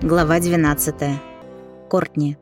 Глава 12. Кортни.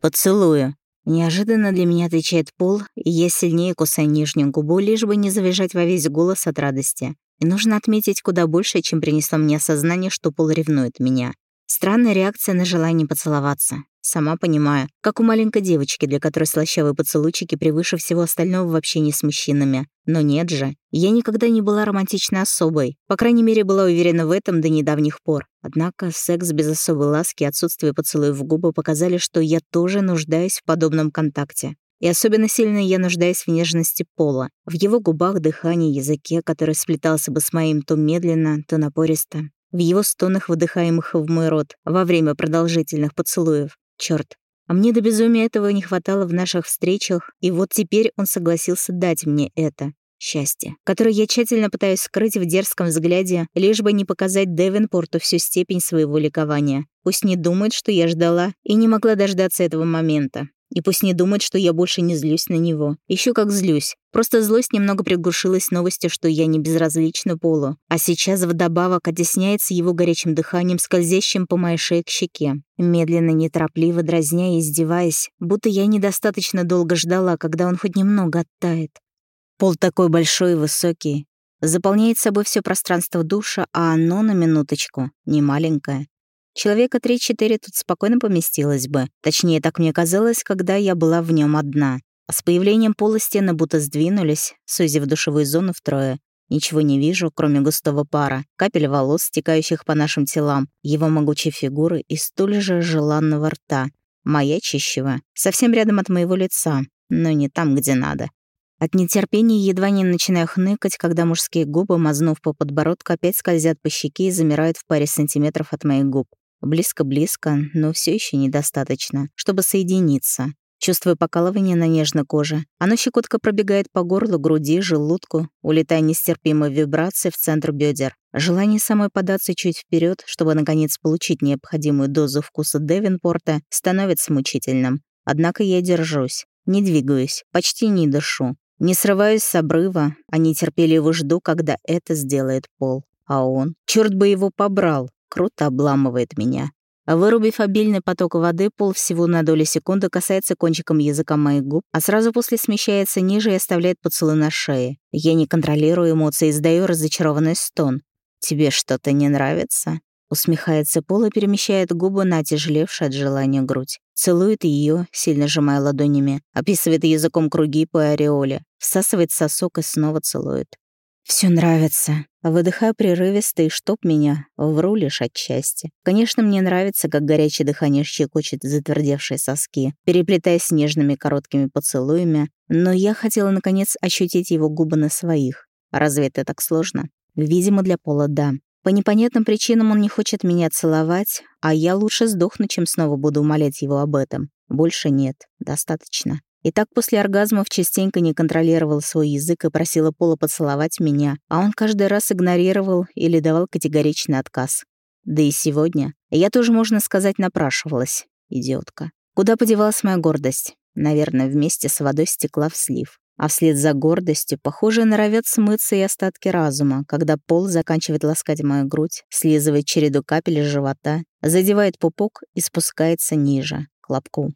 «Поцелую». Неожиданно для меня отвечает Пол, и я сильнее кусаю нижнюю губу, лишь бы не завизжать во весь голос от радости. И нужно отметить куда больше, чем принесло мне осознание, что Пол ревнует меня. Странная реакция на желание поцеловаться. Сама понимаю, как у маленькой девочки, для которой слащавые поцелуйчики превыше всего остального в общении с мужчинами. Но нет же, я никогда не была романтичной особой. По крайней мере, была уверена в этом до недавних пор. Однако секс без особой ласки и отсутствие поцелуев в губы показали, что я тоже нуждаюсь в подобном контакте. И особенно сильно я нуждаюсь в нежности пола, в его губах, дыхании, языке, который сплетался бы с моим то медленно, то напористо, в его стонах, выдыхаемых в мой рот во время продолжительных поцелуев. Чёрт, а мне до безумия этого не хватало в наших встречах, и вот теперь он согласился дать мне это. Счастье, которое я тщательно пытаюсь скрыть в дерзком взгляде, лишь бы не показать Девенпорту всю степень своего ликования. Пусть не думает, что я ждала и не могла дождаться этого момента. И пусть не думает, что я больше не злюсь на него. Еще как злюсь. Просто злость немного приглушилась новостью, что я не безразлична Полу. А сейчас вдобавок оттесняется его горячим дыханием, скользящим по моей шее к щеке. Медленно, неторопливо, дразня и издеваясь, будто я недостаточно долго ждала, когда он хоть немного оттает. Пол такой большой и высокий. Заполняет собой все пространство душа, а оно, на минуточку, не маленькое. Человека 3-4 тут спокойно поместилось бы. Точнее, так мне казалось, когда я была в нем одна. А с появлением пола стены будто сдвинулись, сузив душевую зону втрое. Ничего не вижу, кроме густого пара, капель волос, стекающих по нашим телам, его могучей фигуры и столь же желанного рта, маячащего, совсем рядом от моего лица, но не там, где надо. От нетерпения едва не начинаю хныкать, когда мужские губы, мазнув по подбородку, опять скользят по щеке и замирают в паре сантиметров от моих губ. Близко-близко, но все еще недостаточно, чтобы соединиться. Чувствую покалывание на нежной коже. Оно щекотка пробегает по горлу, груди, желудку, улетая нестерпимой вибрацией в центр бедер. Желание самой податься чуть вперед, чтобы наконец получить необходимую дозу вкуса Девинпорта, становится мучительным. Однако я держусь, не двигаюсь, почти не дышу. Не срываюсь с обрыва, а нетерпеливо жду, когда это сделает Пол. А он, черт бы его побрал, круто обламывает меня. Вырубив обильный поток воды, пол всего на долю секунды касается кончиком языка моих губ, а сразу после смещается ниже и оставляет поцелуй на шее. Я не контролирую эмоции и издаю разочарованный стон. «Тебе что-то не нравится?» Усмехается Пол и перемещает губы на тяжелевшую от желания грудь. Целует ее, сильно сжимая ладонями, описывает языком круги по ореоле, всасывает сосок и снова целует. Все нравится. Выдыхаю прерывисто и чтоб меня, вру лишь отчасти. Конечно, мне нравится, как горячее дыхание щекочет затвердевшие соски, переплетаясь с нежными короткими поцелуями, но я хотела, наконец, ощутить его губы на своих. Разве это так сложно? Видимо, для Пола — да. По непонятным причинам он не хочет меня целовать, а я лучше сдохну, чем снова буду умолять его об этом. Больше нет. Достаточно. И так после оргазмов частенько не контролировал свой язык и просила Пола поцеловать меня, а он каждый раз игнорировал или давал категоричный отказ. Да и сегодня я тоже, можно сказать, напрашивалась. Идиотка. Куда подевалась моя гордость? Наверное, вместе с водой стекла в слив. А вслед за гордостью, похоже, норовят смыться и остатки разума, когда пол заканчивает ласкать мою грудь, слизывает череду капель из живота, задевает пупок и спускается ниже, к лобку.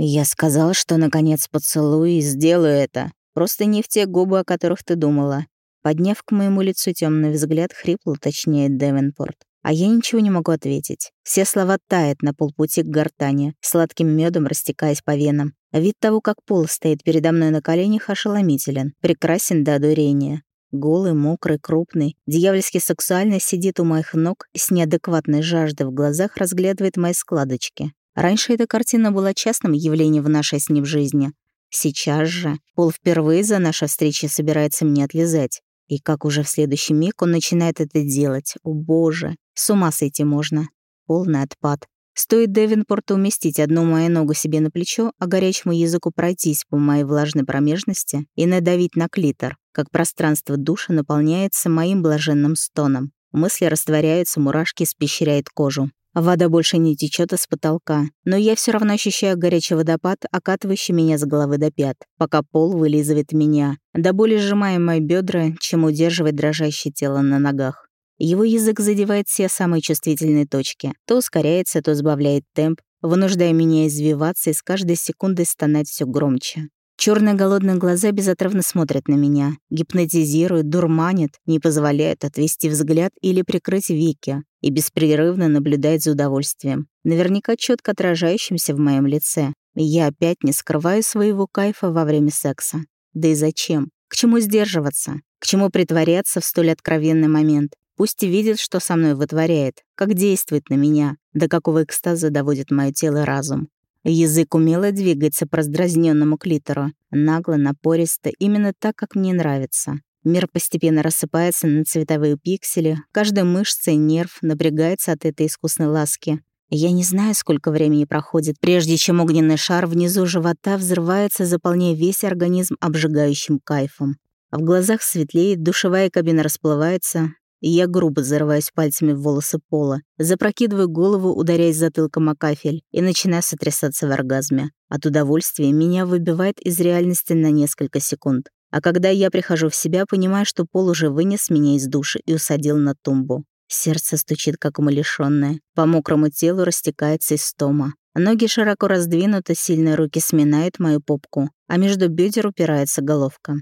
Я сказал, что наконец поцелую и сделаю это. Просто не в те губы, о которых ты думала. Подняв к моему лицу темный взгляд, хрипло уточняет Девенпорт. А я ничего не могу ответить. Все слова тают на полпути к гортани, сладким медом растекаясь по венам. А вид того, как пол стоит передо мной на коленях, ошеломителен, прекрасен до одурения. Голый, мокрый, крупный, дьявольски сексуально сидит у моих ног и с неадекватной жаждой в глазах разглядывает мои складочки. Раньше эта картина была частным явлением в нашей с ним жизни. Сейчас же Пол впервые за нашей встречи собирается мне отлизать. И как уже в следующий миг он начинает это делать. О боже, с ума сойти можно. Полный отпад. Стоит Девинпорту уместить одну мою ногу себе на плечо, а горячему языку пройтись по моей влажной промежности и надавить на клитор, как пространство души наполняется моим блаженным стоном. Мысли растворяются, мурашки спещряют кожу. Вода больше не течет из потолка, но я все равно ощущаю горячий водопад, окатывающий меня с головы до пят, пока пол вылизывает меня, до боли сжимая мои бедра, чем удерживает дрожащее тело на ногах. Его язык задевает все самые чувствительные точки. То ускоряется, то сбавляет темп, вынуждая меня извиваться и с каждой секундой стонать все громче. Черные голодные глаза безотрывно смотрят на меня, гипнотизируют, дурманят, не позволяют отвести взгляд или прикрыть веки и беспрерывно наблюдают за удовольствием, наверняка четко отражающимся в моем лице. я опять не скрываю своего кайфа во время секса. Да и зачем? К чему сдерживаться? К чему притворяться в столь откровенный момент? Пусть видит, что со мной вытворяет, как действует на меня, до какого экстаза доводит мое тело разум. Язык умело двигается по раздразненному клитору, нагло, напористо, именно так, как мне нравится. Мир постепенно рассыпается на цветовые пиксели, каждая мышца и нерв напрягается от этой искусной ласки. Я не знаю, сколько времени проходит, прежде чем огненный шар внизу живота взрывается, заполняя весь организм обжигающим кайфом. В глазах светлеет, душевая кабина расплывается, я грубо зарываюсь пальцами в волосы пола, запрокидываю голову, ударяясь затылком о кафель, и начинаю сотрясаться в оргазме. От удовольствия меня выбивает из реальности на несколько секунд. А когда я прихожу в себя, понимаю, что пол уже вынес меня из души и усадил на тумбу. Сердце стучит, как умалишённое. По мокрому телу растекается истома. Ноги широко раздвинуты, сильные руки сминают мою попку, а между бедер упирается головка.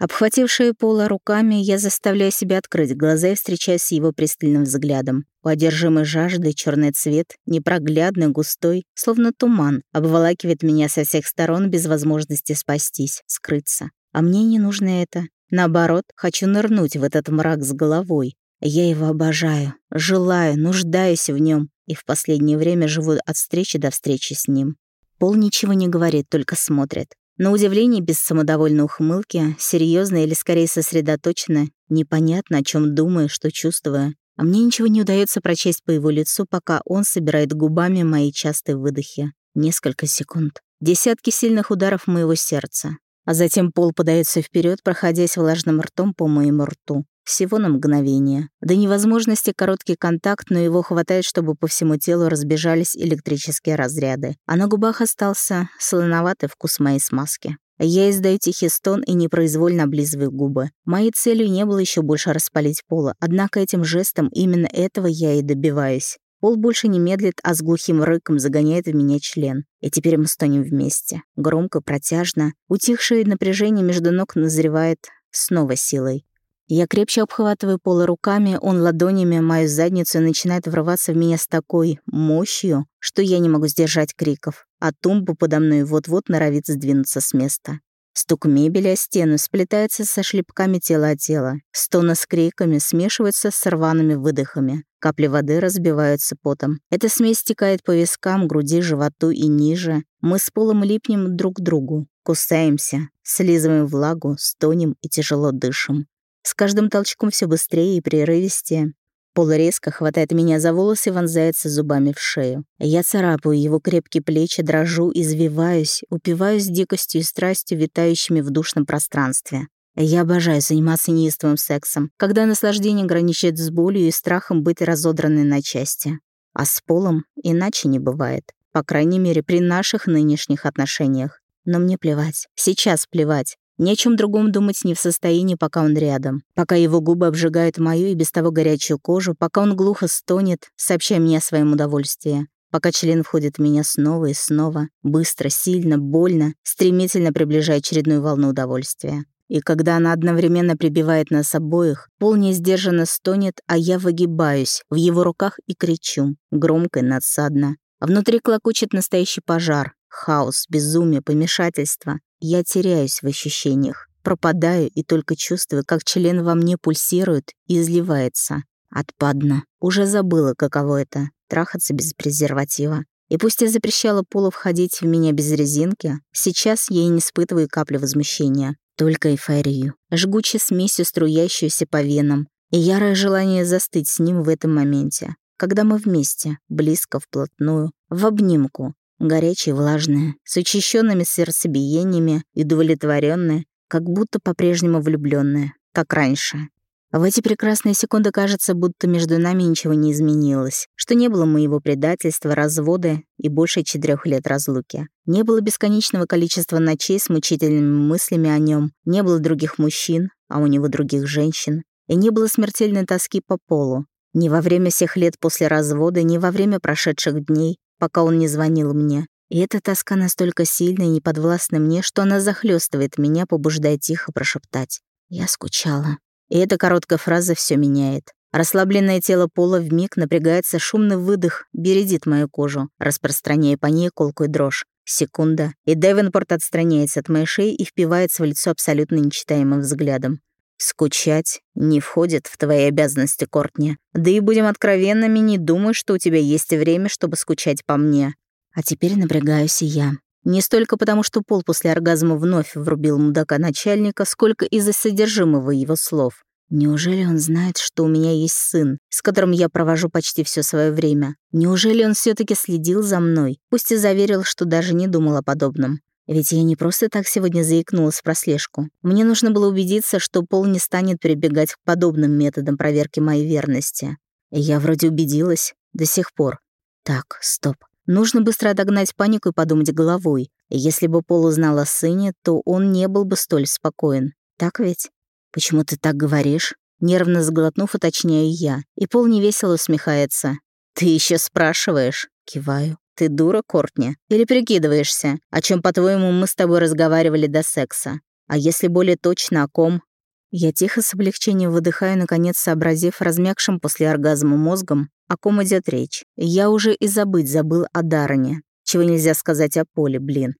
Обхватившая пола руками, я заставляю себя открыть глаза и встречаюсь с его пристальным взглядом. У одержимой жажды черный цвет, непроглядный, густой, словно туман, обволакивает меня со всех сторон без возможности спастись, скрыться. А мне не нужно это. Наоборот, хочу нырнуть в этот мрак с головой. Я его обожаю, желаю, нуждаюсь в нем, и в последнее время живу от встречи до встречи с ним. Пол ничего не говорит, только смотрит. На удивление без самодовольной ухмылки, серьезно или скорее сосредоточенно, непонятно, о чем думаю, что чувствую. А мне ничего не удается прочесть по его лицу, пока он собирает губами мои частые выдохи. Несколько секунд. Десятки сильных ударов моего сердца. А затем пол подается вперед, проходясь влажным ртом по моему рту. Всего на мгновение. До невозможности короткий контакт, но его хватает, чтобы по всему телу разбежались электрические разряды. А на губах остался солоноватый вкус моей смазки. Я издаю тихий стон и непроизвольно облизываю губы. Моей целью не было еще больше распалить пола, однако этим жестом именно этого я и добиваюсь. Пол больше не медлит, а с глухим рыком загоняет в меня член. И теперь мы стонем вместе. Громко, протяжно. Утихшее напряжение между ног назревает снова силой. Я крепче обхватываю полы руками, он ладонями мою задницу и начинает врываться в меня с такой мощью, что я не могу сдержать криков, а тумбу подо мной вот-вот норовит сдвинуться с места. Стук мебели о стену сплетается со шлепками тела о тело. Стоны с криками смешиваются с рваными выдохами. Капли воды разбиваются потом. Эта смесь стекает по вискам, груди, животу и ниже. Мы с полом липнем друг к другу, кусаемся, слизываем влагу, стонем и тяжело дышим. С каждым толчком все быстрее и прерывистее. Пол резко хватает меня за волосы и вонзается зубами в шею. Я царапаю его крепкие плечи, дрожу, извиваюсь, упиваюсь дикостью и страстью, витающими в душном пространстве. Я обожаю заниматься неистовым сексом, когда наслаждение граничит с болью и страхом быть разодранной на части. А с полом иначе не бывает. По крайней мере, при наших нынешних отношениях. Но мне плевать. Сейчас плевать. Ни о чем другом думать не в состоянии, пока он рядом. Пока его губы обжигают мою и без того горячую кожу, пока он глухо стонет, сообщая мне о своем удовольствии. Пока член входит в меня снова и снова, быстро, сильно, больно, стремительно приближая очередную волну удовольствия. И когда она одновременно прибивает нас обоих, пол неиздержанно стонет, а я выгибаюсь в его руках и кричу, громко и надсадно. А внутри клокочет настоящий пожар, хаос, безумие, помешательство. Я теряюсь в ощущениях, пропадаю и только чувствую, как член во мне пульсирует и изливается. Отпадно. Уже забыла, каково это — трахаться без презерватива. И пусть я запрещала Полу входить в меня без резинки, сейчас я и не испытываю капли возмущения, только эйфорию, жгучей смесью, струящуюся по венам, и ярое желание застыть с ним в этом моменте, когда мы вместе, близко, вплотную, в обнимку, горячие, влажные, с учащенными сердцебиениями и удовлетворенные, как будто по-прежнему влюбленные, как раньше. В эти прекрасные секунды кажется, будто между нами ничего не изменилось, что не было моего предательства, развода и больше четырех лет разлуки. Не было бесконечного количества ночей с мучительными мыслями о нем, не было других мужчин, а у него других женщин. и не было смертельной тоски по полу. Ни во время всех лет после развода, ни во время прошедших дней, пока он не звонил мне. И эта тоска настолько сильная и неподвластна мне, что она захлестывает меня, побуждая тихо прошептать. Я скучала. И эта короткая фраза все меняет. Расслабленное тело пола вмиг напрягается, шумный выдох бередит мою кожу, распространяя по ней колкую дрожь. Секунда, и Девенпорт отстраняется от моей шеи и впивается в лицо абсолютно нечитаемым взглядом. Скучать не входит в твои обязанности, Кортни. Да и будем откровенными, не думай, что у тебя есть время, чтобы скучать по мне. А теперь напрягаюсь и я. Не столько потому, что Пол после оргазма вновь врубил мудака начальника, сколько из-за содержимого его слов. Неужели он знает, что у меня есть сын, с которым я провожу почти все свое время? Неужели он все таки следил за мной, пусть и заверил, что даже не думал о подобном? Ведь я не просто так сегодня заикнулась про слежку. Мне нужно было убедиться, что Пол не станет прибегать к подобным методам проверки моей верности. Я вроде убедилась. До сих пор. Так, стоп. Нужно быстро отогнать панику и подумать головой. Если бы Пол узнал о сыне, то он не был бы столь спокоен. Так ведь? Почему ты так говоришь? Нервно сглотнув, уточняю я. И Пол невесело усмехается. «Ты еще спрашиваешь?» Киваю. Ты дура, Кортни? Или прикидываешься? О чем, по-твоему, мы с тобой разговаривали до секса? А если более точно, о ком? Я тихо с облегчением выдыхаю, наконец сообразив размягшим после оргазма мозгом, о ком идет речь. Я уже и забыть забыл о Дароне. Чего нельзя сказать о Поле, блин.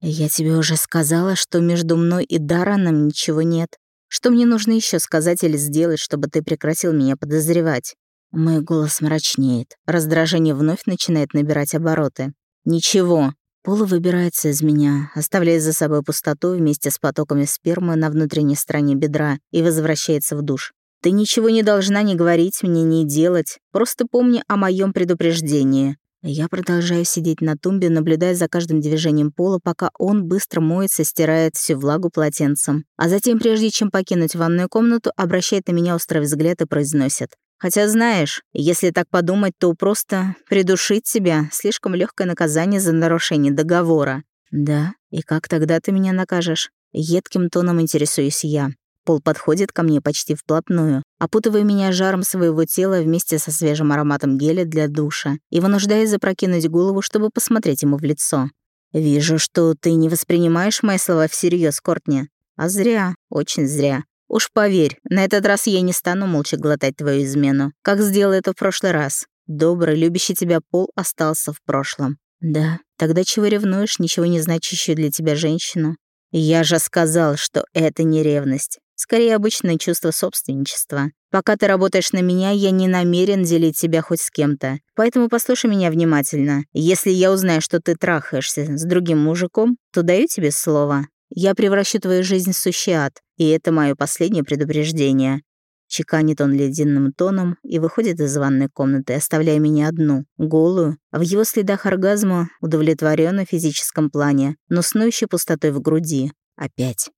Я тебе уже сказала, что между мной и Дараном ничего нет. Что мне нужно еще сказать или сделать, чтобы ты прекратил меня подозревать? Мой голос мрачнеет. Раздражение вновь начинает набирать обороты. «Ничего». Пола выбирается из меня, оставляя за собой пустоту вместе с потоками спермы на внутренней стороне бедра и возвращается в душ. «Ты ничего не должна ни говорить мне, ни делать. Просто помни о моем предупреждении». Я продолжаю сидеть на тумбе, наблюдая за каждым движением пола, пока он быстро моется, стирает всю влагу полотенцем. А затем, прежде чем покинуть ванную комнату, обращает на меня острый взгляд и произносит. Хотя, знаешь, если так подумать, то просто придушить себя — слишком легкое наказание за нарушение договора. Да, и как тогда ты меня накажешь? Едким тоном интересуюсь я. Пол подходит ко мне почти вплотную, опутывая меня жаром своего тела вместе со свежим ароматом геля для душа и вынуждая запрокинуть голову, чтобы посмотреть ему в лицо. «Вижу, что ты не воспринимаешь мои слова всерьез, Кортни. А зря, очень зря. Уж поверь, на этот раз я не стану молча глотать твою измену, как сделал это в прошлый раз. Добрый, любящий тебя пол остался в прошлом. Да, тогда чего ревнуешь, ничего не значащую для тебя женщину? Я же сказал, что это не ревность. Скорее, обычное чувство собственничества. Пока ты работаешь на меня, я не намерен делить тебя хоть с кем-то. Поэтому послушай меня внимательно. Если я узнаю, что ты трахаешься с другим мужиком, то даю тебе слово. Я превращу твою жизнь в сущий ад, и это мое последнее предупреждение». Чеканит он ледяным тоном и выходит из ванной комнаты, оставляя меня одну, голую, в его следах оргазма удовлетворенно физическом плане, но снующей пустотой в груди. Опять.